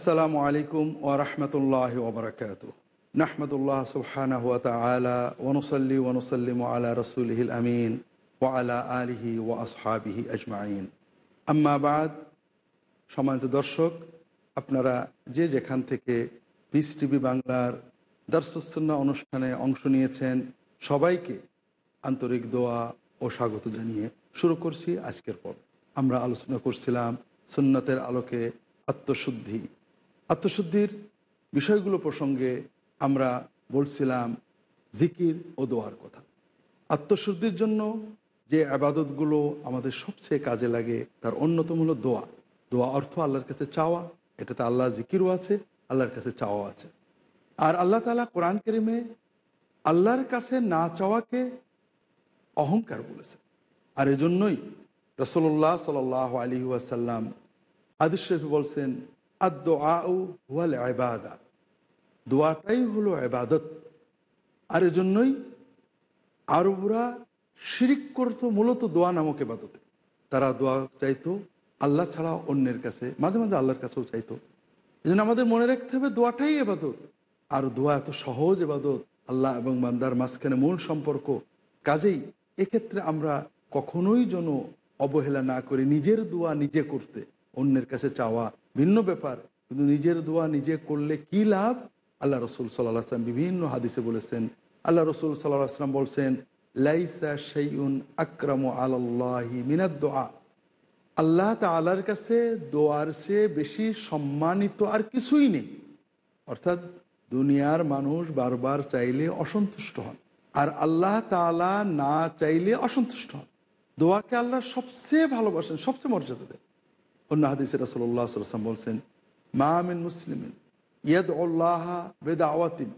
আসসালামু আলাইকুম ওরহমতুল্লাহ ওবরাকাত নাহমদুল্লাহ সুবহানাহু ওয়া তাআলা ওনসল্লি ওনসল্লিম আলা রসুলহিল আমিন ও আলা আলিহি ও আসহাবিহি আজমাইন। আম্মা বাদ, সম্মানিত দর্শক, আপনারা যে যেখান থেকে পিস টিভি বাংলার দর্শসন্না অনুষ্ঠানে অংশ নিয়েছেন, সবাইকে আন্তরিক দোয়া ও স্বাগত জানিয়ে শুরু করছি আজকের পর আমরা আলোচনা করছিলাম সুন্নতের আলোকে আত্মশুদ্ধি আত্মশুদ্ধির বিষয়গুলো প্রসঙ্গে আমরা বলছিলাম জিকির ও দোয়ার কথা। আত্মশুদ্ধির জন্য যে আবাদতগুলো আমাদের সবচেয়ে কাজে লাগে, তার অন্যতম হলো দোয়া। দোয়া অর্থ আল্লাহর কাছে চাওয়া, এটাতে আল্লাহ জিকিরও আছে, আল্লাহর কাছে চাওয়া আছে। আর আল্লাহ তালা কোরআন করিমে আল্লাহর কাছে না চাওয়াকে অহংকার বলেছে আর এজন্যই রসল্লাহ সাল আলী ওয়াসাল্লাম শরীফ বলছেন হুয়াল আবাদা দোয়াটাই হলো আবাদত আর এজন্যই আরবরা শিরিক করতো মূলত দোয়া নামক এবাদতে তারা দোয়া চাইতো আল্লাহ ছাড়া অন্যের কাছে, মাঝে মাঝে আল্লাহর কাছেও চাইতো। এই আমাদের মনে রাখতে হবে দোয়াটাই এবাদত আর দোয়া এত সহজ এবাদত আল্লাহ এবং বান্দার মাঝখানে মূল সম্পর্ক। কাজেই এক্ষেত্রে আমরা কখনোই যেন অবহেলা না করে নিজের দোয়া নিজে করতে, অন্যের কাছে চাওয়া ভিন্ন ব্যাপার। কিন্তু নিজের দোয়া নিজে করলে কি লাভ? আল্লাহ রসুল সাল্লাহ আসলাম বিভিন্ন হাদিসে বলেছেন। আল্লাহ রসুল সাল্লাহ আসলাম বলছেন, লাইসা শৈউন আক্রম আল্লাহি মিনাদ দোয়া। আল্লাহ তালার কাছে দোয়ার সে বেশি সম্মানিত আর কিছুই নেই। অর্থাৎ দুনিয়ার মানুষ বারবার চাইলে অসন্তুষ্ট হন। আর আল্লাহ তালা না চাইলে অসন্তুষ্ট হন। দোয়াকে আল্লাহ সবচেয়ে ভালোবাসেন, সবচেয়ে মর্যাদা দেন। অন্য হাদিসে রসল্লাহ সাল্লাম বলছেন, মা মিন মুসলিমিন ইয়াদ উল্লাহ বেদা আওয়াতিন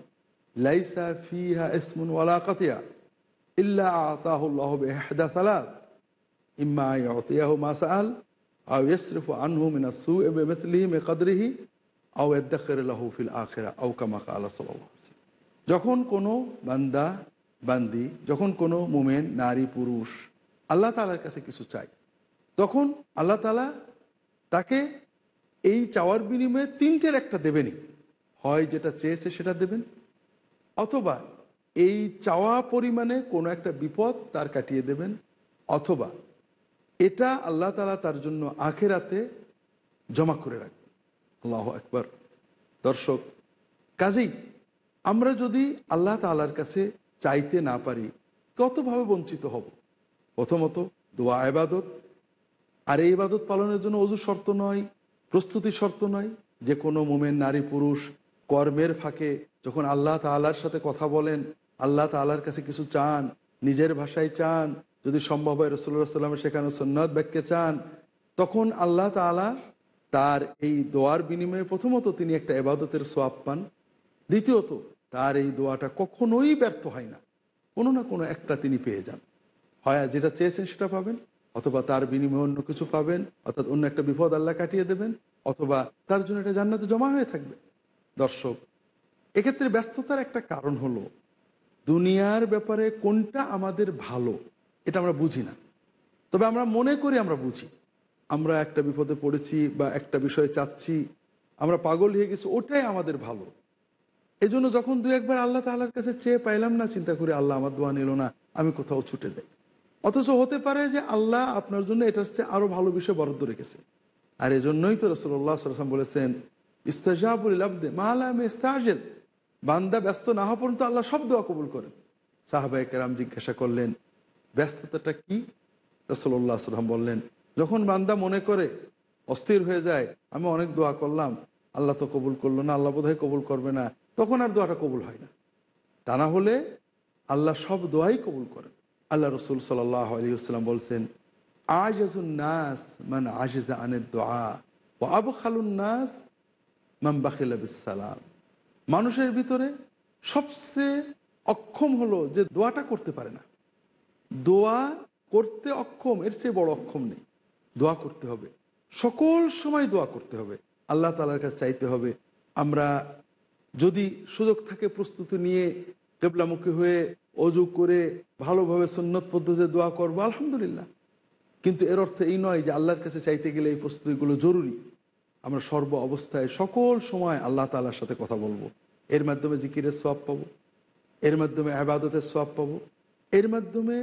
লাইসা ফিহা ইসমুন ওয়ালা কাতিয়া ইল্লা আতাহুল্লাহ বেহদা সালাদ ইম্মা ইয়াতিয়াহু মা সাআল আও ইয়াসরিফু আনহু মিন আসসু'i বিমিথলিহি মিকদরিহি আও ইয়াদাখির লাহু ফিল আখিরা আও কামা ক্বালা সাল্লাল্লাহু আলাইহি যখন কোনো বান্দা, বান্দি, যখন কোনো মোমেন, নারী, পুরুষ, আল্লাহ তাআলার কাছে কিছু চায়, তখন আল্লাহ তাআলা তাকে এই চাওয়ার বিনিময়ে তিনটের একটা দেবেনই। হয় যেটা চেয়েছে সেটা দেবেন, অথবা এই চাওয়া পরিমাণে কোনো একটা বিপদ তার কাটিয়ে দেবেন, অথবা এটা আল্লাহ তালা তার জন্য আখেরাতে জমা করে রাখবেন। আল্লাহ একবার দর্শক, কাজেই আমরা যদি আল্লাহ তালার কাছে চাইতে না পারি, কতভাবে বঞ্চিত হব? প্রথমত দোয়া আবাদত আর এই ইবাদত পালনের জন্য অজু শর্ত নয়, প্রস্তুতি শর্ত নয় যে কোনো মোমেন, নারী, পুরুষ কর্মের ফাঁকে যখন আল্লাহ তালার সাথে কথা বলেন, আল্লাহ তালার কাছে কিছু চান, নিজের ভাষায় চান, যদি সম্ভব হয় রসুল্লাহ সাল্লামের সেখানে সন্ন্যত ব্যাখ্যে চান, তখন আল্লাহ তালা তার এই দোয়ার বিনিময়ে প্রথমত তিনি একটা এবাদতের সোয়াব পান, দ্বিতীয়ত তার এই দোয়াটা কখনোই ব্যর্থ হয় না, কোনো না কোনো একটা তিনি পেয়ে যান। হয় যেটা চেয়েছেন সেটা পাবেন অথবা তার বিনিময়ে অন্য কিছু পাবেন, অর্থাৎ অন্য একটা বিপদ আল্লাহ কাটিয়ে দেবেন, অথবা তার জন্য এটা জান্নাতে জমা হয়ে থাকবে। দর্শক, এক্ষেত্রে ব্যস্ততার একটা কারণ হলো, দুনিয়ার ব্যাপারে কোনটা আমাদের ভালো, এটা আমরা বুঝি না। তবে আমরা মনে করি আমরা বুঝি। আমরা একটা বিপদে পড়েছি বা একটা বিষয়ে চাচ্ছি, আমরা পাগল হয়ে গেছি, ওটাই আমাদের ভালো। এই জন্য যখন দু একবার আল্লাহ তাল্লার কাছে চেয়ে পাইলাম না, চিন্তা করে আল্লাহ আমার দোয়া নিল না, আমি কোথাও ছুটে যাই। অথচ হতে পারে যে আল্লাহ আপনার জন্য এটা হচ্ছে আরও ভালো বিষয় বরাদ্দ রেখেছে। আর এজন্যই তো রসল্লাহ সাল্লাম বলেছেন ইস্তাজাবুল আব্দে মালাম ইস্তাজেল। বান্দা ব্যস্ত না হওয়া পর্যন্ত আল্লাহ সব দোয়া কবুল করেন। সাহাবাই কেরাম জিজ্ঞাসা করলেন, ব্যস্ততাটা কি? রসল্লাহ সাল্লাম বললেন, যখন বান্দা মনে করে অস্থির হয়ে যায়, আমি অনেক দোয়া করলাম, আল্লাহ তো কবুল করল না, আল্লাহ বোধহয় কবুল করবে না, তখন আর দোয়াটা কবুল হয় না। তা না হলে আল্লাহ সব দোয়াই কবুল করেন। আল্লাহ রসুল সাল্লাহ আলী বলছেন নাস মান আজিজা আনের দোয়া ও আবু নাস মাম বাখিল সালাম মানুষের ভিতরে সবচেয়ে অক্ষম হলো যে দোয়াটা করতে পারে না। দোয়া করতে অক্ষম, এর চেয়ে বড় অক্ষম নেই। দোয়া করতে হবে। সকল সময় দোয়া করতে হবে। আল্লাহ তালার কাছে চাইতে হবে, আমরা যদি সুযোগ থাকে প্রস্তুতি নিয়ে কেবলামুখী হয়ে অজু করে ভালোভাবে সন্ন্যত পদ্ধতিতে দোয়া করব, আলহামদুলিল্লাহ। কিন্তু এর অর্থ এই নয় যে আল্লাহর কাছে চাইতে গেলে এই প্রস্তুতিগুলো জরুরি। আমরা সর্ব অবস্থায় সকল সময় আল্লাহ তালার সাথে কথা বলব। এর মাধ্যমে জিকিরের সব পাবো, এর মাধ্যমে আবাদতের সব পাবো, এর মাধ্যমে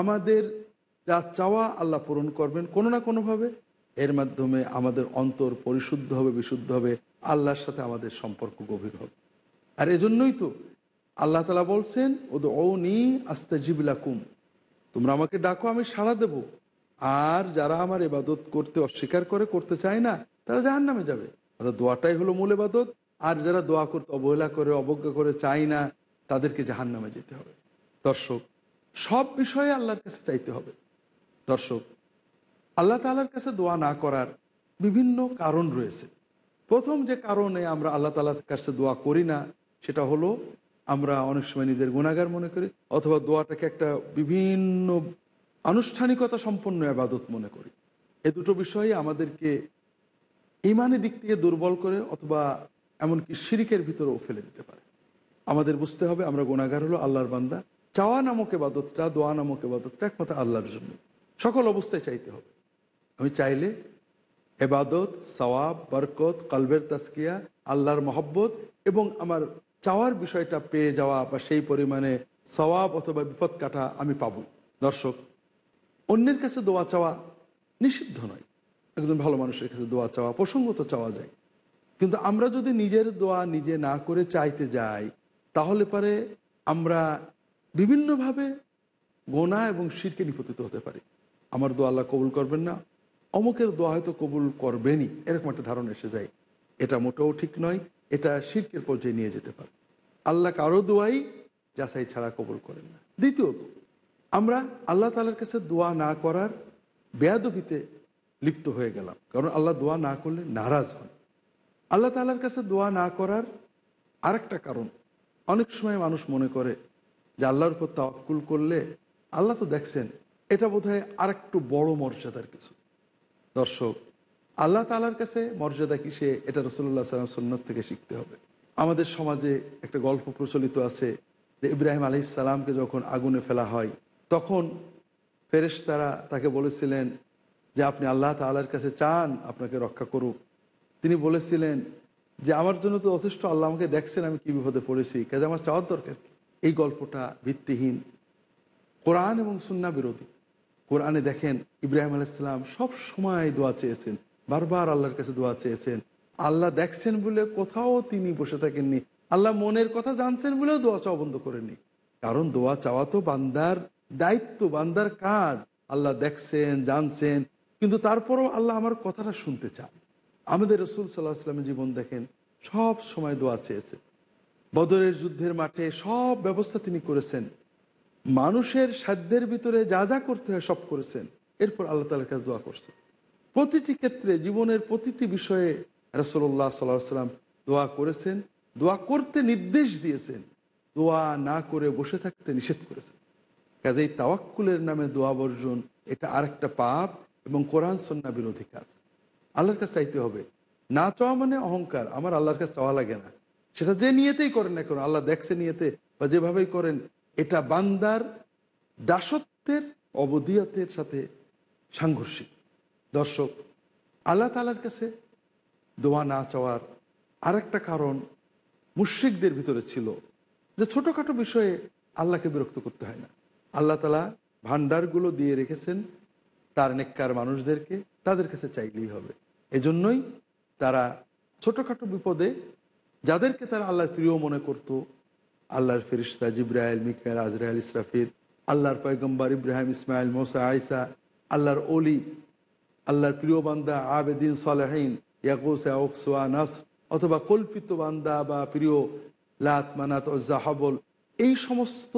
আমাদের যা চাওয়া আল্লাহ পূরণ করবেন কোনো না কোনোভাবে। এর মাধ্যমে আমাদের অন্তর পরিশুদ্ধ হবে, বিশুদ্ধ হবে, আল্লাহর সাথে আমাদের সম্পর্ক গভীর হবে। আর এজন্যই তো আল্লাহ তালা বলছেন ও নি আস্তে জিবিলাকুম তোমরা আমাকে ডাকো, আমি সাড়া দেব। আর যারা আমার এবাদত করতে অস্বীকার করে, করতে চায় না, তারা জাহান নামে যাবে। অর্থাৎ দোয়াটাই হলো মূল এবাদত আর যারা দোয়া করতে অবহেলা করে, অবজ্ঞা করে, চায় না, তাদেরকে জাহান নামে যেতে হবে। দর্শক, সব বিষয়ে আল্লাহর কাছে চাইতে হবে। দর্শক, আল্লাহ তালার কাছে দোয়া না করার বিভিন্ন কারণ রয়েছে। প্রথম যে কারণে আমরা আল্লাহ তালার কাছে দোয়া করি না, সেটা হলো আমরা অনেক সময় নিজের গুণাগার মনে করি, অথবা দোয়াটাকে একটা বিভিন্ন আনুষ্ঠানিকতা সম্পন্ন আবাদত মনে করি। এ দুটো বিষয়ে আমাদেরকে ইমানের দিক থেকে দুর্বল করে অথবা এমনকি শিরিকের ভিতরেও ফেলে দিতে পারে। আমাদের বুঝতে হবে আমরা গুণাগার হলো আল্লাহর বান্দা। চাওয়া নামক এবাদতটা, দোয়া নামক এবাদতটা একমাত্র আল্লাহর জন্য। সকল অবস্থায় চাইতে হবে। আমি চাইলে এবাদত, সওয়াব, বরকত, কলবের তাস্কিয়া আল্লাহর মহব্বত এবং আমার চাওয়ার বিষয়টা পেয়ে যাওয়া বা সেই পরিমাণে সওয়াব অথবা বিপদ কাটা আমি পাবো। দর্শক, অন্যের কাছে দোয়া চাওয়া নিষিদ্ধ নয়। একজন ভালো মানুষের কাছে দোয়া চাওয়া, প্রসঙ্গত চাওয়া যায়। কিন্তু আমরা যদি নিজের দোয়া নিজে না করে চাইতে যাই, তাহলে পরে আমরা বিভিন্নভাবে গোনা এবং শিরকে নিপতিত হতে পারি। আমার দোয়া আল্লাহ কবুল করবেন না। অমুকের দোয়া হয়তো কবুল করবেনই। এরকম একটা ধারণা এসে যায়। এটা মোটেও ঠিক নয়, এটা শির্কের পর্যায়ে নিয়ে যেতে পারে। আল্লাহ কারও দোয়াই যাচাই ছাড়া কবুল করেন না। দ্বিতীয়ত, আমরা আল্লাহ তালার কাছে দোয়া না করার বেয়াদবিতে লিপ্ত হয়ে গেলাম। কারণ আল্লাহ দোয়া না করলে নারাজ হন। আল্লাহ তালার কাছে দোয়া না করার আরেকটা কারণ, অনেক সময় মানুষ মনে করে যে আল্লাহর উপর তাওয়াক্কুল করলে আল্লাহ তো দেখছেন, এটা বোধ হয় আর একটু বড় মর্যাদার কিছু। দর্শক আল্লাহ তালার কাছে মর্যাদা কিসে এটা রসুল্লাহ সাল্লাম সন্ন্যত থেকে শিখতে হবে। আমাদের সমাজে একটা গল্প প্রচলিত আছে যে ইব্রাহিম আলি সালামকে যখন আগুনে ফেলা হয়, তখন ফেরেশ তারা তাকে বলেছিলেন যে, আপনি আল্লাহ তালার কাছে চান, আপনাকে রক্ষা করুক। তিনি বলেছিলেন যে, আমার জন্য তো যথেষ্ট, আল্লাহ আমাকে দেখছেন, আমি কি বিপদে পড়েছি, কাজে আমার চাওয়ার দরকার? এই গল্পটা ভিত্তিহীন। কোরআন এবং সুন্না বিরোধী। কোরআনে দেখেন ইব্রাহিম আলাইসালাম সব সময় দোয়া চেয়েছেন। বারবার আল্লাহর কাছে দোয়া চেয়েছেন। আল্লাহ দেখছেন বলে কোথাও তিনি বসে থাকেননি। আল্লাহ মনের কথা জানছেন বলেও দোয়া চাওয়া বন্ধ করেননি। কারণ দোয়া চাওয়া তো বান্দার দায়িত্ব, বান্দার কাজ। আল্লাহ দেখছেন, জানছেন, কিন্তু তারপরও আল্লাহ আমার কথাটা শুনতে চান। আমাদের রসুল সাল্লাহ আসলামের জীবন দেখেন, সব সময় দোয়া চেয়েছে বদরের যুদ্ধের মাঠে সব ব্যবস্থা তিনি করেছেন। মানুষের সাধ্যের ভিতরে যা যা করতে হয় সব করেছেন। এরপর আল্লাহ তালার কাছে দোয়া করছেন। প্রতিটি ক্ষেত্রে জীবনের প্রতিটি বিষয়ে রসল্লাহ সাল্লাহ সাল্লাম দোয়া করেছেন, দোয়া করতে নির্দেশ দিয়েছেন, দোয়া না করে বসে থাকতে নিষেধ করেছেন। কাজেই তাওয়াক্কুলের নামে দোয়া বর্জন, এটা আরেকটা পাপ এবং কোরআন সন্না বিরোধী কাজ। আল্লাহর কাছে চাইতে হবে, না চাওয়া মানে অহংকার, আমার আল্লাহর কাছে চাওয়া লাগে না। সেটা যে নিয়েতেই করেন না কেন, আল্লাহ দেখছে নিয়েতে বা যেভাবেই করেন, এটা বান্দার দাসত্বের, অবদিয়তের সাথে সাংঘর্ষিক। দর্শক, আল্লাহ তালার কাছে দোয়া না চাওয়ার আরেকটা কারণ মুশ্রিকদের ভিতরে ছিল যে ছোটোখাটো বিষয়ে আল্লাহকে বিরক্ত করতে হয় না। আল্লাহ তালা ভান্ডারগুলো দিয়ে রেখেছেন, তার নেককার মানুষদেরকে তাদের কাছে চাইলেই হবে। এজন্যই তারা ছোটোখাটো বিপদে যাদেরকে তারা আল্লাহর প্রিয় মনে করত, আল্লাহর ফেরিস্তা জিব্রাইল মিকাল আজরাইল ইসরাফির আল্লাহর পয়গম্বর ইব্রাহিম, ইসমাইল, মোসা আয়সা আল্লাহর অলি আল্লাহর প্রিয় বান্দা আবেদিন সালেহীন অথবা কল্পিত বান্দা বা প্রিয় লাত মানাত জাহাবল এই সমস্ত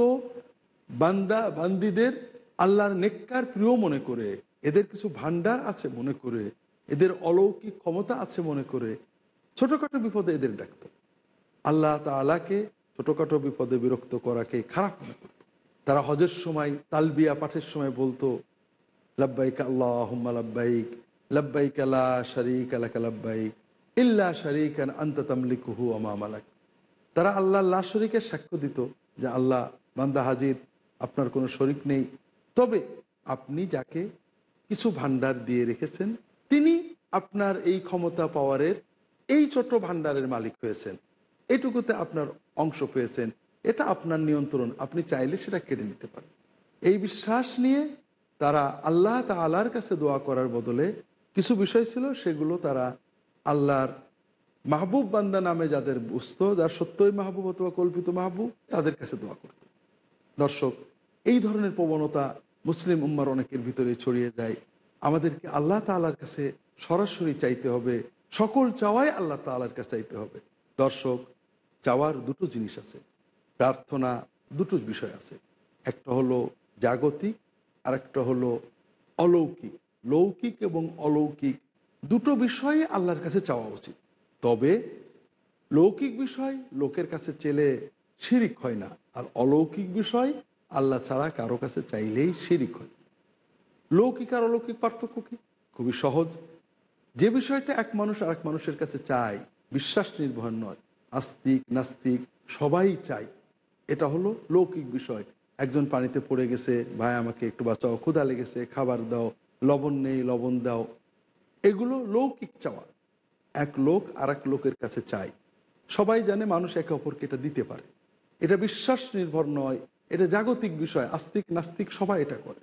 বান্দা, বান্দিদের আল্লাহর নেককার প্রিয় মনে করে, এদের কিছু ভান্ডার আছে মনে করে, এদের অলৌকিক ক্ষমতা আছে মনে করে, ছোটোখাটো বিপদে এদের ডাকত। আল্লাহ তালাকে ছোটোখাটো বিপদে বিরক্ত করাকে খারাপ মনে করত। তারা হজের সময়, তালবিয়া পাঠের সময় বলতো লাব্বাইক আল্লাহ লাব্বাইক লাব্বাইক আলা শরিক আলাকা লাব্বাইক ইল্লা শরিকান আন্ত তামলিকুহু তারা আল্লাহ লা শরিকের সাক্ষ্য দিত যে আল্লাহ, বান্দা হাজির, আপনার কোনো শরিক নেই। তবে আপনি যাকে কিছু ভান্ডার দিয়ে রেখেছেন, তিনি আপনার এই ক্ষমতা পাওয়ারের এই ছোট ভান্ডারের মালিক হয়েছেন। এটুকুতে আপনার অংশ পেয়েছেন। এটা আপনার নিয়ন্ত্রণ। আপনি চাইলে সেটা কেড়ে নিতে পারেন। এই বিশ্বাস নিয়ে তারা আল্লাহ তালার কাছে দোয়া করার বদলে কিছু বিষয় ছিল, সেগুলো তারা আল্লাহর মাহবুব বান্দা নামে যাদের বুঝত, যার সত্যই মাহবুব অথবা কল্পিত মাহবুব, তাদের কাছে দোয়া করত। দর্শক, এই ধরনের প্রবণতা মুসলিম উম্মার অনেকের ভিতরে ছড়িয়ে যায়। আমাদেরকে আল্লাহ তালার কাছে সরাসরি চাইতে হবে, সকল চাওয়াই আল্লাহ তালার কাছে চাইতে হবে। দর্শক, চাওয়ার দুটো জিনিস আছে, প্রার্থনা দুটো বিষয় আছে। একটা হলো জাগতিক আর একটা হলো অলৌকিক। লৌকিক এবং অলৌকিক দুটো বিষয়ে আল্লাহর কাছে চাওয়া উচিত। তবে লৌকিক বিষয় লোকের কাছে চেলে শিরিক হয় না, আর অলৌকিক বিষয় আল্লাহ ছাড়া কারও কাছে চাইলেই শিরিক হয়। লৌকিক আর অলৌকিক পার্থক্য কি? খুবই সহজ। যে বিষয়টা এক মানুষ আর এক মানুষের কাছে চায়, বিশ্বাস নির্ভর নয়, আস্তিক, নাস্তিক সবাই চায়, এটা হলো লৌকিক বিষয়। একজন পানিতে পড়ে গেছে, ভাই, আমাকে একটু বাঁচাও, ক্ষুধা লেগেছে, খাবার দাও, লবণ নেই, লবণ দাও। এগুলো লৌকিক চাওয়া। এক লোক আর লোকের কাছে চায়। সবাই জানে মানুষ একে অপরকে এটা দিতে পারে। এটা বিশ্বাস নির্ভর নয়, এটা জাগতিক বিষয়, আস্তিক, নাস্তিক সবাই এটা করে।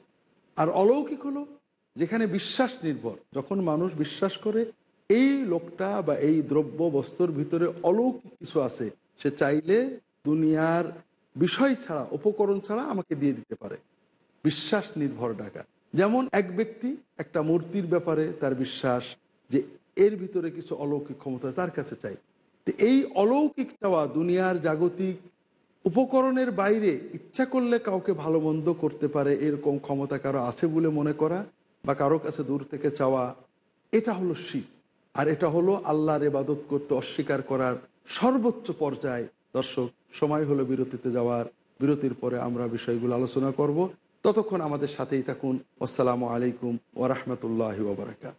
আর অলৌকিক হলো যেখানে বিশ্বাস নির্ভর, যখন মানুষ বিশ্বাস করে এই লোকটা বা এই দ্রব্য বস্তুর ভিতরে অলৌকিক কিছু আছে, সে চাইলে দুনিয়ার বিষয় ছাড়া, উপকরণ ছাড়া আমাকে দিয়ে দিতে পারে। বিশ্বাস নির্ভর ডাকা। যেমন এক ব্যক্তি একটা মূর্তির ব্যাপারে তার বিশ্বাস যে এর ভিতরে কিছু অলৌকিক ক্ষমতা তার কাছে চাই। তো এই অলৌকিক চাওয়া দুনিয়ার জাগতিক উপকরণের বাইরে ইচ্ছা করলে কাউকে ভালো মন্দ করতে পারে, এরকম ক্ষমতা কারও আছে বলে মনে করা বা কারও কাছে দূর থেকে চাওয়া, এটা হলো শিখ। আর এটা হলো আল্লাহর এবাদত করতে অস্বীকার করার সর্বোচ্চ পর্যায়ে দর্শক সময় হলো বিরতিতে যাওয়ার। বিরতির পরে আমরা বিষয়গুলো আলোচনা করব। ততক্ষণ আমাদের সাথেই থাকুন। আসসালামু আলাইকুম ওরহমতুল্লাহ ওবরাকাত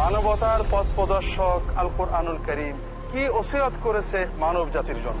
মানবতার পথ প্রদর্শক আল কোরআনুল করিম কি ওসিয়ত করেছে মানব জাতির জন্য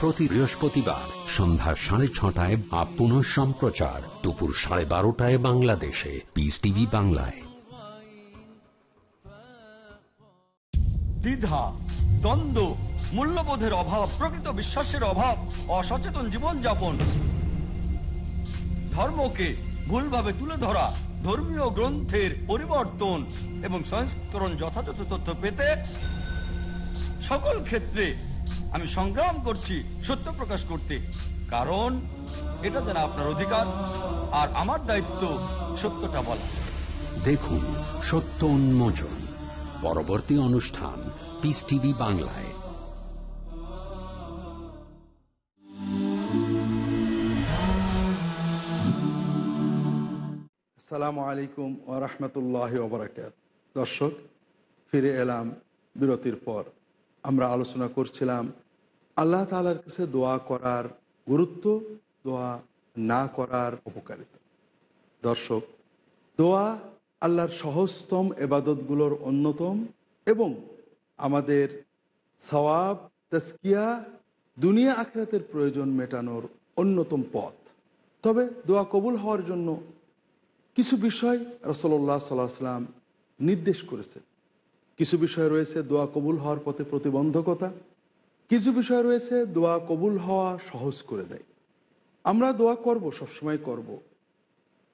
প্রতি বৃহস্পতিবার সন্ধ্যা সাড়ে ছটায় বা পুনঃ সম্প্রচার দুপুর সাড়ে বারোটায় বাংলাদেশে। পিস টিভি বাংলায়। দ্বিধা, দ্বন্দ্ব, মূল্যবোধের অভাব, প্রকৃত বিশ্বাসের অভাব, অসচেতন জীবনযাপন। ধর্মকে ভুলভাবে তুলে ধরা, ধর্মীয় গ্রন্থের পরিবর্তন এবং সংস্করণ যথাযথ তথ্য পেতে সকল ক্ষেত্রে আমি সংগ্রাম করছি সত্য প্রকাশ করতে। কারণ এটা যেন আপনার অধিকার আর আমার দায়িত্ব সত্যটা বলা। দেখুন সত্য উন্মোচন পরবর্তী অনুষ্ঠান পিস টিভি বাংলায়। আসসালামু আলাইকুম ও রহমতুল্লাহ ওবরাকাত দর্শক ফিরে এলাম বিরতির পর। আমরা আলোচনা করছিলাম, আল্লাহ তালার কাছে দোয়া করার গুরুত্ব, দোয়া না করার উপকারিতা। দর্শক, দোয়া আল্লাহর সহজতম এবাদতগুলোর অন্যতম এবং আমাদের সওয়াব তস্কিয়া দুনিয়া আখরাতের প্রয়োজন মেটানোর অন্যতম পথ। তবে দোয়া কবুল হওয়ার জন্য কিছু বিষয় রসল্লাহ সাল্লাহ সাল্লাম নির্দেশ করেছে কিছু বিষয় রয়েছে দোয়া কবুল হওয়ার পথে প্রতিবন্ধকতা। কিছু বিষয় রয়েছে দোয়া কবুল হওয়া সহজ করে দেয়। আমরা দোয়া করব, সবসময় করব।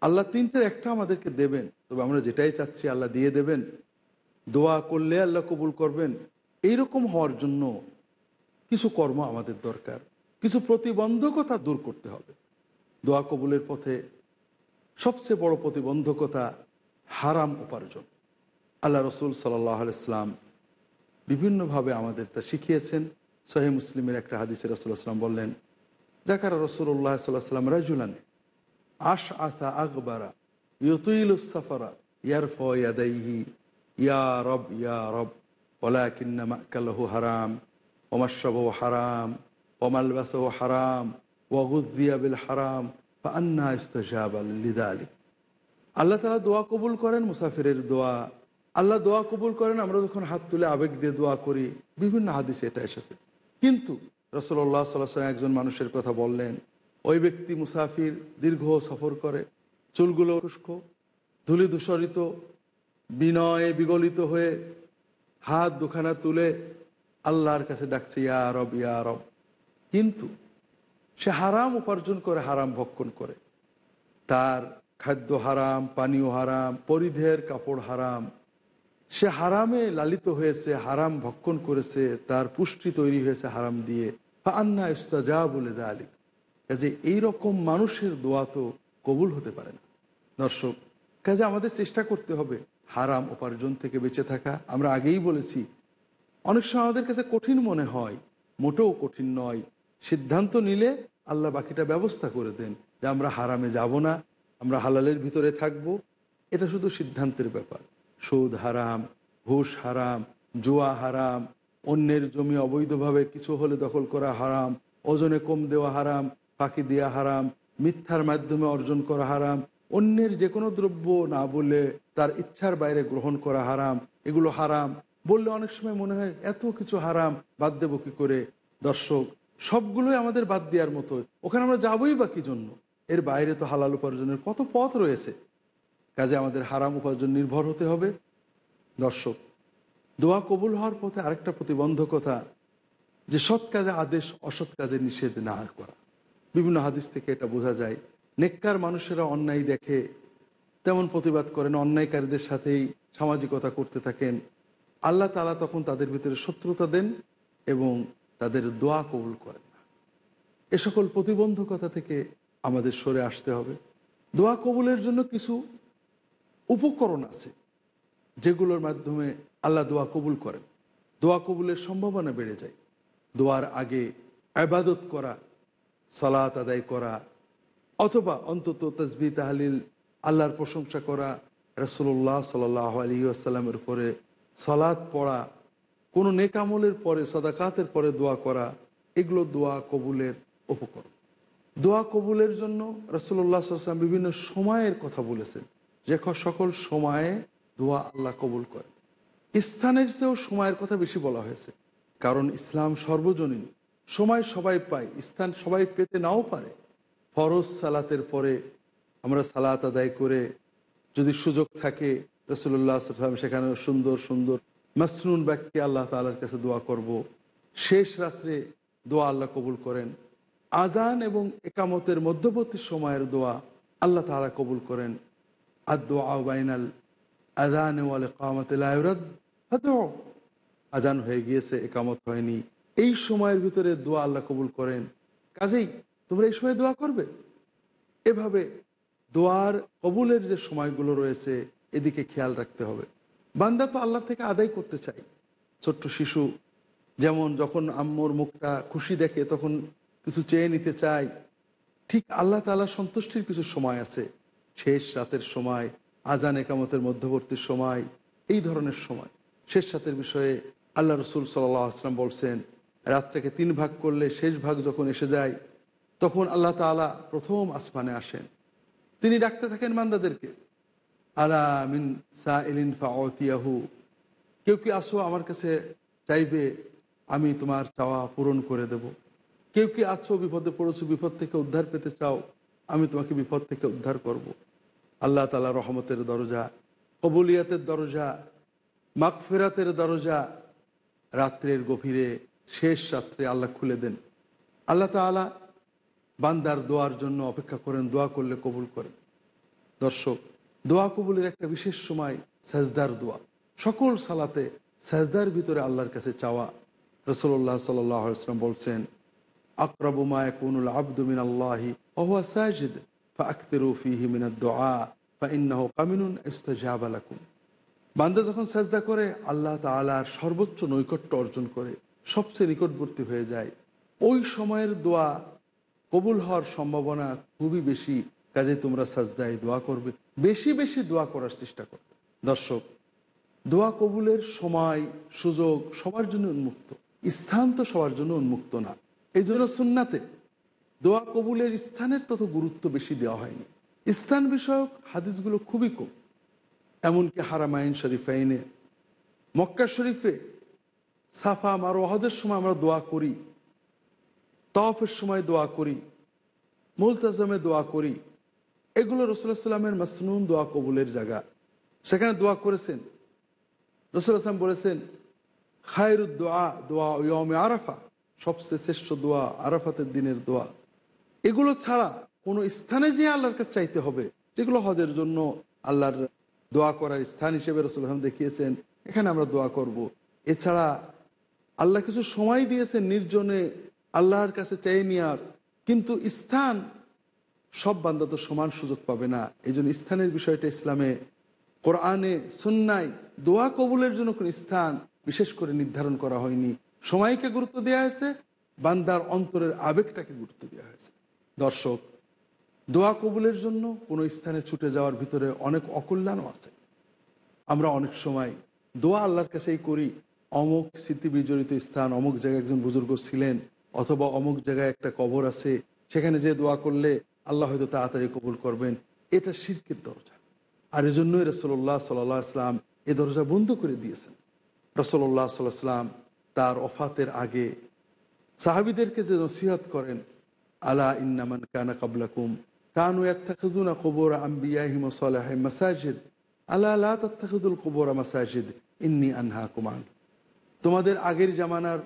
আল্লাহ তিনটের একটা আমাদেরকে দেবেন, তবে আমরা যেটাই চাচ্ছি আল্লাহ দিয়ে দেবেন। দোয়া করলে আল্লাহ কবুল করবেন। এইরকম হওয়ার জন্য কিছু কর্ম আমাদের দরকার। কিছু প্রতিবন্ধকতা দূর করতে হবে। দোয়া কবুলের পথে সবচেয়ে বড় প্রতিবন্ধকতা হারাম উপার্জন। আল্লাহ রসুল সাল্লাহ ইসলাম বিভিন্নভাবে আমাদের তা শিখিয়েছেন। সহি মুসলিমের একটা হাদিসে রসুল্লাহাম বললেন জাকার রসুল্লাহ সাল্লাহ সাল্লাম রাজুলান আশ আথা আকবারা ইয়তুইলুসাফারা ইয়ারফ ইয়াদাইহি, ইয়া রব ইয়া রব ওলাকিন্না মাকালহু হারাম ওমাশাবু হারাম ওমালবাসহু হারাম ওয়াগুদ্দিয়া বিল হারাম আন্না ইস্তাজাব লিদা আলী আল্লাহ তালা দোয়া কবুল করেন, মুসাফিরের দোয়া আল্লাহ দোয়া কবুল করেন, আমরা যখন হাত তুলে আবেগ দিয়ে দোয়া করি, বিভিন্ন হাদিসে এটা এসেছে। কিন্তু রসল্লাহ সাল্লাহ একজন মানুষের কথা বললেন, ওই ব্যক্তি মুসাফির দীর্ঘ সফর করে, চুলগুলো শুষ্ক, ধুলি দূষরিত বিনয়ে বিগলিত হয়ে হাত দুখানা তুলে আল্লাহর কাছে ডাকছে, ইয়া রব ইয়া রব। কিন্তু সে হারাম উপার্জন করে, হারাম ভক্ষণ করে। তার খাদ্য হারাম, পানীয় হারাম, পরিধের কাপড় হারাম সে হারামে লালিত হয়েছে, হারাম ভক্ষণ করেছে, তার পুষ্টি তৈরি হয়েছে হারাম দিয়ে। আন্না ইস্তাজা বলে দা আলী কাজে এইরকম মানুষের দোয়া তো কবুল হতে পারে না। দর্শক, কাজে আমাদের চেষ্টা করতে হবে হারাম উপার্জন থেকে বেঁচে থাকা। আমরা আগেই বলেছি, অনেক সময় আমাদের কাছে কঠিন মনে হয়, মোটেও কঠিন নয়। সিদ্ধান্ত নিলে আল্লাহ বাকিটা ব্যবস্থা করে দেন যে আমরা হারামে যাব না, আমরা হালালের ভিতরে থাকব। এটা শুধু সিদ্ধান্তের ব্যাপার। সুদ হারাম, ঘুষ হারাম, জুয়া হারাম, অন্যের জমি অবৈধভাবে কিছু হলে দখল করা হারাম, ওজনে কম দেওয়া হারাম, ফাঁকি দেওয়া হারাম, মিথ্যার মাধ্যমে অর্জন করা হারাম, অন্যের যে কোনো দ্রব্য না বলে তার ইচ্ছার বাইরে গ্রহণ করা হারাম, এগুলো হারাম। বললে অনেক সময় মনে হয়, এত কিছু হারাম, বাদ দেবো কি করে? দর্শক, সবগুলোই আমাদের বাদ দেওয়ার মতো ওখানে আমরা যাবোই বা কি জন্য? এর বাইরে তো হালাল উপার্জনের কত পথ রয়েছে। কাজে আমাদের হারাম উপার্জন নির্ভর হতে হবে। দর্শক, দোয়া কবুল হওয়ার পথে আরেকটা প্রতিবন্ধকতা, যে সৎ কাজে আদেশ, অসৎ কাজে নিষেধ না করা। বিভিন্ন হাদিস থেকে এটা বোঝা যায়, নেককার মানুষেরা অন্যায় দেখে, তেমন প্রতিবাদ করেন, অন্যায়কারীদের সাথেই সামাজিকতা করতে থাকেন। আল্লাহ তালা তখন তাদের ভিতরে শত্রুতা দেন এবং তাদের দোয়া কবুল করেন না। এ সকল প্রতিবন্ধকতা থেকে আমাদের সরে আসতে হবে। দোয়া কবুলের জন্য কিছু উপকরণ আছে যেগুলোর মাধ্যমে আল্লাহ দোয়া কবুল করেন। দোয়া কবুলের সম্ভাবনা বেড়ে যায়। দোয়ার আগে আবাদত করা, সালাত আদায় করা, অথবা অন্তত তসবি তাহলিল, আল্লাহর প্রশংসা করা রসুল্লাহ সাল্লাহ আলী আসাল্লামের পরে সালাদ পড়া, কোনো নেকামলের পরে, সদাকাতের পরে দোয়া করা, এগুলো দোয়া কবুলের উপকরণ। দোয়া কবুলের জন্য রসুল্লাহ সাল্লাম বিভিন্ন সময়ের কথা বলেছেন। যে সকল সময়ে দোয়া আল্লাহ কবুল করে। স্থানের চেয়েও সময়ের কথা বেশি বলা হয়েছে। কারণ ইসলাম সর্বজনীন। সময় সবাই পায়, স্থান সবাই পেতে নাও পারে। ফরজ সালাতের পরে আমরা সালাত আদায় করে যদি সুযোগ থাকে রসুল্লাহ সাল্লাম সেখানে সুন্দর সুন্দর মাসনুন ব্যক্তি আল্লাহ তালার কাছে দোয়া করব। শেষ রাত্রে দোয়া আল্লাহ কবুল করেন। আজান এবং একামতের মধ্যবর্তী সময়ের দোয়া আল্লাহ তালা কবুল করেন। আজান হয়ে গিয়েছে, একামত হয়নি। এই সময়ের ভিতরে দোয়া আল্লাহ কবুল করেন। কাজেই তোমরা এই সময় দোয়া করবে। এভাবে দোয়ার কবুলের যে সময়গুলো রয়েছে, এদিকে খেয়াল রাখতে হবে। বান্দা তো আল্লাহ থেকে আদায় করতে চাই ছোট্ট শিশু যেমন যখন আম্মুর মুখটা খুশি দেখে তখন কিছু চেয়ে নিতে চায়, ঠিক আল্লাহ তালা সন্তুষ্টির কিছু সময় আছে। শেষ রাতের সময়, আজান একামতের মধ্যবর্তী সময়, এই ধরনের সময়। শেষ রাতের বিষয়ে আল্লাহ রসুল সাল্লাহ আসলাম বলছেন রাতটাকে তিন ভাগ করলে শেষ ভাগ যখন এসে যায়, তখন আল্লাহ তালা প্রথম আসমানে আসেন। তিনি ডাকতে থাকেন মান্দাদেরকে আলা মিন সা ইলিন ফাওয়াতিয়াহু কেউ কি আসো আমার কাছে চাইবে, আমি তোমার চাওয়া পূরণ করে দেব। কেউ কি আছো বিপদে পড়েছো, বিপদ থেকে উদ্ধার পেতে চাও আমি তোমাকে বিপদ থেকে উদ্ধার করব। আল্লাহ তালা রহমতের দরজা, কবুলিয়াতের দরজা মাকফেরাতের দরজা রাত্রের গভীরে, শেষ রাত্রে আল্লাহ খুলে দেন। আল্লাহ তালা বান্দার দোয়ার জন্য অপেক্ষা করেন, দোয়া করলে কবুল করেন। দর্শক, দোয়া কবুলের একটা বিশেষ সময় সাজদার দোয়া। সকল সালাতে সাজদার ভিতরে আল্লাহর কাছে চাওয়া। রসল্লাহ সাল্লাম বলছেন আকরাবুমা কুনুল আব্দুমিন আল্লাহি কামিনুন বান্দা যখন সাজদা করে, আল্লাহ তালার সর্বোচ্চ নৈকট্য অর্জন করে, সবচেয়ে নিকটবর্তী হয়ে যায়। ওই সময়ের দোয়া কবুল হওয়ার সম্ভাবনা খুবই বেশি কাজে তোমরা সাজদায় দোয়া করবে। বেশি বেশি দোয়া করার চেষ্টা করবে দর্শক, দোয়া কবুলের সময়, সুযোগ সবার জন্য উন্মুক্ত। স্থান তো সবার জন্য উন্মুক্ত না। এই জন্য সুন্নাতে দোয়া কবুলের স্থানের তত গুরুত্ব বেশি দেওয়া হয়নি। স্থান বিষয়ক হাদিসগুলো খুবই কম। এমনকি হারামাইন শরীফাইনে, মক্কা শরীফে সাফা মারো, হজের সময় আমরা দোয়া করি তফের সময় দোয়া করি, মুলতাজমে দোয়া করি। এগুলো রসুল্লাহ সাল্লামের মাসনুন দোয়া কবুলের জায়গা। সেখানে দোয়া করেছেন। রসুল আসলাম বলেছেন খায়রুদ্দোয়া দোয়া দোয়া ইয়মে আরাফা, সবচেয়ে শ্রেষ্ঠ দোয়া আরাফাতের দিনের দোয়া। এগুলো ছাড়া কোনো স্থানে যে আল্লাহর কাছে চাইতে হবে, যেগুলো হজের জন্য আল্লাহর দোয়া করার স্থান হিসেবে রসুল আসলাম দেখিয়েছেন, এখানে আমরা দোয়া করব। এছাড়া আল্লাহ কিছু সময় দিয়েছেন নির্জনে আল্লাহর কাছে চেয়ে নেওয়ার কিন্তু স্থান সব বান্দা তো সমান সুযোগ পাবে না। এই স্থানের বিষয়টা ইসলামে, কোরআনে সুন্নাই দোয়া কবুলের জন্য কোন স্থান বিশেষ করে নির্ধারণ করা হয়নি। সময়কে গুরুত্ব দেওয়া হয়েছে, বান্দার অন্তরের আবেগটাকে গুরুত্ব দেওয়া হয়েছে। দর্শক, দোয়া কবুলের জন্য কোনো স্থানে ছুটে যাওয়ার ভিতরে অনেক অকল্যাণও আছে। আমরা অনেক সময় দোয়া আল্লাহর কাছেই করি, অমুক স্মৃতি বিজড়িত স্থান, অমুক জায়গায় একজন বুজুর্গ ছিলেন অথবা অমুক জায়গায় একটা কবর আছে, সেখানে যে দোয়া করলে আল্লাহ হয়তো তাড়াতাড়ি কবুল করবেন। এটা শিরকের দরজা। আর এজন্যই রসল্লাহ সাল্লাহ আসলাম এ দরজা বন্ধ করে দিয়েছেন। রসল্লাহ সাল্লাহ সাল্লাম তার অফাতের আগে সাহাবিদেরকে যে নসিহত করেন আলা ইন্নামান কানা কাবলাকুম। কানু ইয়াত্তাখিযুনা কুবুর আম্বিয়াহিম ওয়া সালাহিম মাসাজিদ। আলা লা তাত্তাখিযুল কুবুর মাসাজিদ, ইন্নি আনহা আন। তোমাদের আগের জামানার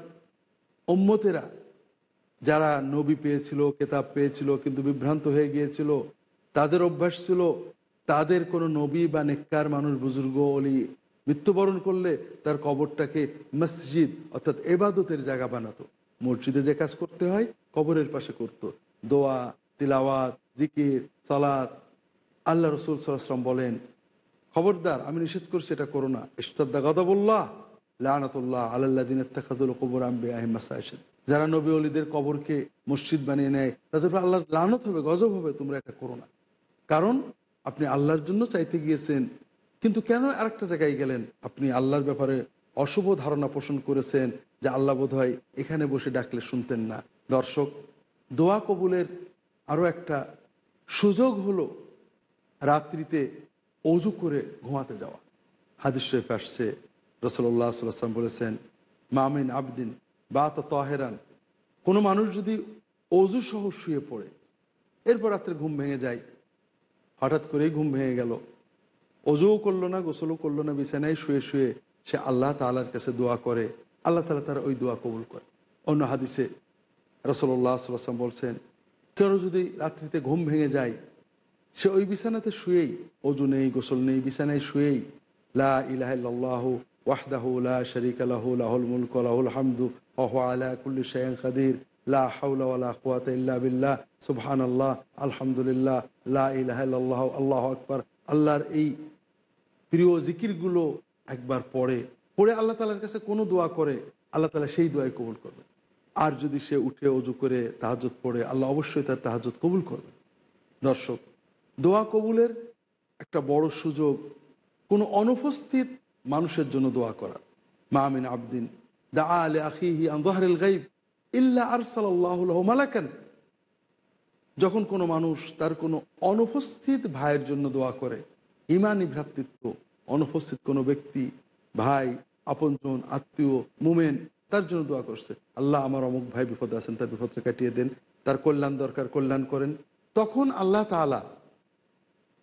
উম্মতেরা, যারা নবী পেয়েছিল, কেতাব পেয়েছিল, কিন্তু বিভ্রান্ত হয়ে গিয়েছিল, তাদের অভ্যাস ছিল, তাদের কোনো নবী বা নেককার মানুষ, বুজুর্গ, অলি মৃত্যুবরণ করলে তার কবরটাকে মসজিদ, অর্থাৎ এবাদতের জায়গা বানাতো। মসজিদে যে কাজ করতে হয় কবরের পাশে করত। দোয়া, তিলাওয়াত, জিকির, সালাত। আল্লাহ রসুল সাল্লাম বলেন, খবরদার, আমি নিষেধ করছি, এটা করো না। ইস্তাদ্দা গদাবুল্লাহ, লানাতুল্লাহ আল্লাহ দিনের তাকাদুল কবর আম্বে আহিম মাসাহিদ যারা নবী অলিদের কবরকে মসজিদ বানিয়ে নেয়, তাদের আল্লাহর লানত হবে, গজব হবে, তোমরা এটা করো না। কারণ, আপনি আল্লাহর জন্য চাইতে গিয়েছেন, কিন্তু কেন আরেকটা জায়গায় গেলেন? আপনি আল্লাহর ব্যাপারে অশুভ ধারণা পোষণ করেছেন, যে আল্লাহ বোধ হয় এখানে বসে ডাকলে শুনতেন না। দর্শক, দোয়া কবুলের আরও একটা সুযোগ হলো রাত্রিতে অজু করে ঘুমাতে যাওয়া। হাদিস শরীফ আসছে রসল্লাহ সাল্লাম বলেছেন মামিন আবদিন বা তহেরান। কোনো মানুষ যদি অজু সহ শুয়ে পড়ে, এরপর রাত্রে ঘুম ভেঙে যায়। হঠাৎ করেই ঘুম ভেঙে গেল। অজুও করল না, গোসলও করল না, বিছানায় শুয়ে শুয়ে সে আল্লাহ তালার কাছে দোয়া করে। আল্লাহ তালা তারা ওই দোয়া কবুল করে। অন্য হাদিসে রসল্লাহ সাল্লাম বলছেন, কেউ যদি রাত্রিতে ঘুম ভেঙে যায়, সে ওই বিছানাতে শুয়েই, অজু নেই, গোসল নেই, বিছানায় শুয়েই, লা ইলাহ ওয়াহদাহু লা শরিক আলাহু লাহুল মুলক, লাহুল হামদু ওহ আলা কুল্লি শাইন খাদির, লা হাওলা ওয়ালা বিল্লাহ, সুবহানাল্লাহ, আলহামদুলিল্লাহ, লা ইলাহা আল্লাহু আকবার, আল্লাহর এই প্রিয় জিকিরগুলো একবার পড়ে পড়ে আল্লাহ তালার কাছে কোনো দোয়া করে, আল্লাহ তালা সেই দোয়াই কবুল করবে আর যদি সে উঠে অজু করে তাহাজত পড়ে, আল্লাহ অবশ্যই তার তাহাজত কবুল করবে দর্শক, দোয়া কবুলের একটা বড় সুযোগ কোনো অনুপস্থিত মানুষের জন্য দোয়া করা। মামিন আবদিন দা আলে আখিহি আন্দোহারেল গাইব ইল্লা আরসাল্লাহ মালাকান। যখন কোনো মানুষ তার কোনো অনুপস্থিত ভাইয়ের জন্য দোয়া করে, ইমানি ভ্রাতৃত্ব, অনুপস্থিত কোনো ব্যক্তি, ভাই, আপনজন, আত্মীয়, মুমেন তার জন্য দোয়া করছে। আল্লাহ আমার অমুক ভাই বিপদে আছেন, তার বিপদটা কাটিয়ে দেন। তার কল্যাণ দরকার, কল্যাণ করেন। তখন আল্লাহ তালা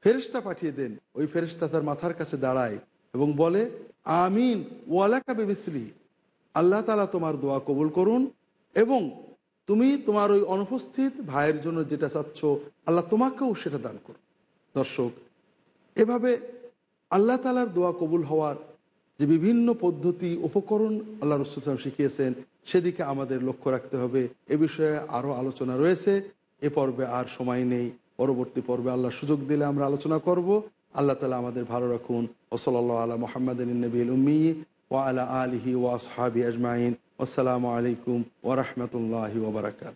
ফেরিস্তা পাঠিয়ে দেন। ওই ফেরিস্তা তার মাথার কাছে দাঁড়ায় এবং বলে, আমিন, ওয়ালাকা বেবিস্ত্রী আল্লাহ তালা তোমার দোয়া কবুল করুন এবং তুমি তোমার ওই অনুপস্থিত ভাইয়ের জন্য যেটা চাচ্ছ, আল্লাহ তোমাকেও সেটা দান করুন। দর্শক, এভাবে আল্লাহ তালার দোয়া কবুল হওয়ার যে বিভিন্ন পদ্ধতি, উপকরণ আল্লাহ রসুল শিখিয়েছেন, সেদিকে আমাদের লক্ষ্য রাখতে হবে। এ বিষয়ে আরও আলোচনা রয়েছে। এ পর্বে আর সময় নেই। পরবর্তী পর্বে আল্লাহ সুযোগ দিলে আমরা আলোচনা করব। আল্লাহ তালা আমাদের ভালো রাখুন। ওসলাল্লাহ আলা মোহাম্মদ নবীল উম্মি ও আলা আলিহি ওয়া সাহাবি আজমাইন। আসসালামু আলাইকুম ওরহমতুল্লাহি ওবরাকাত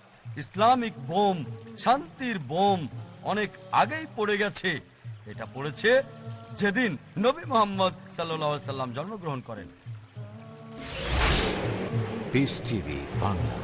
ইসলামিক বোম, শান্তির বোম অনেক আগেই পড়ে গেছে। এটা পড়েছে যেদিন নবী মোহাম্মদ সাল্লাহ সাল্লাম জন্মগ্রহণ করেন। বাংলা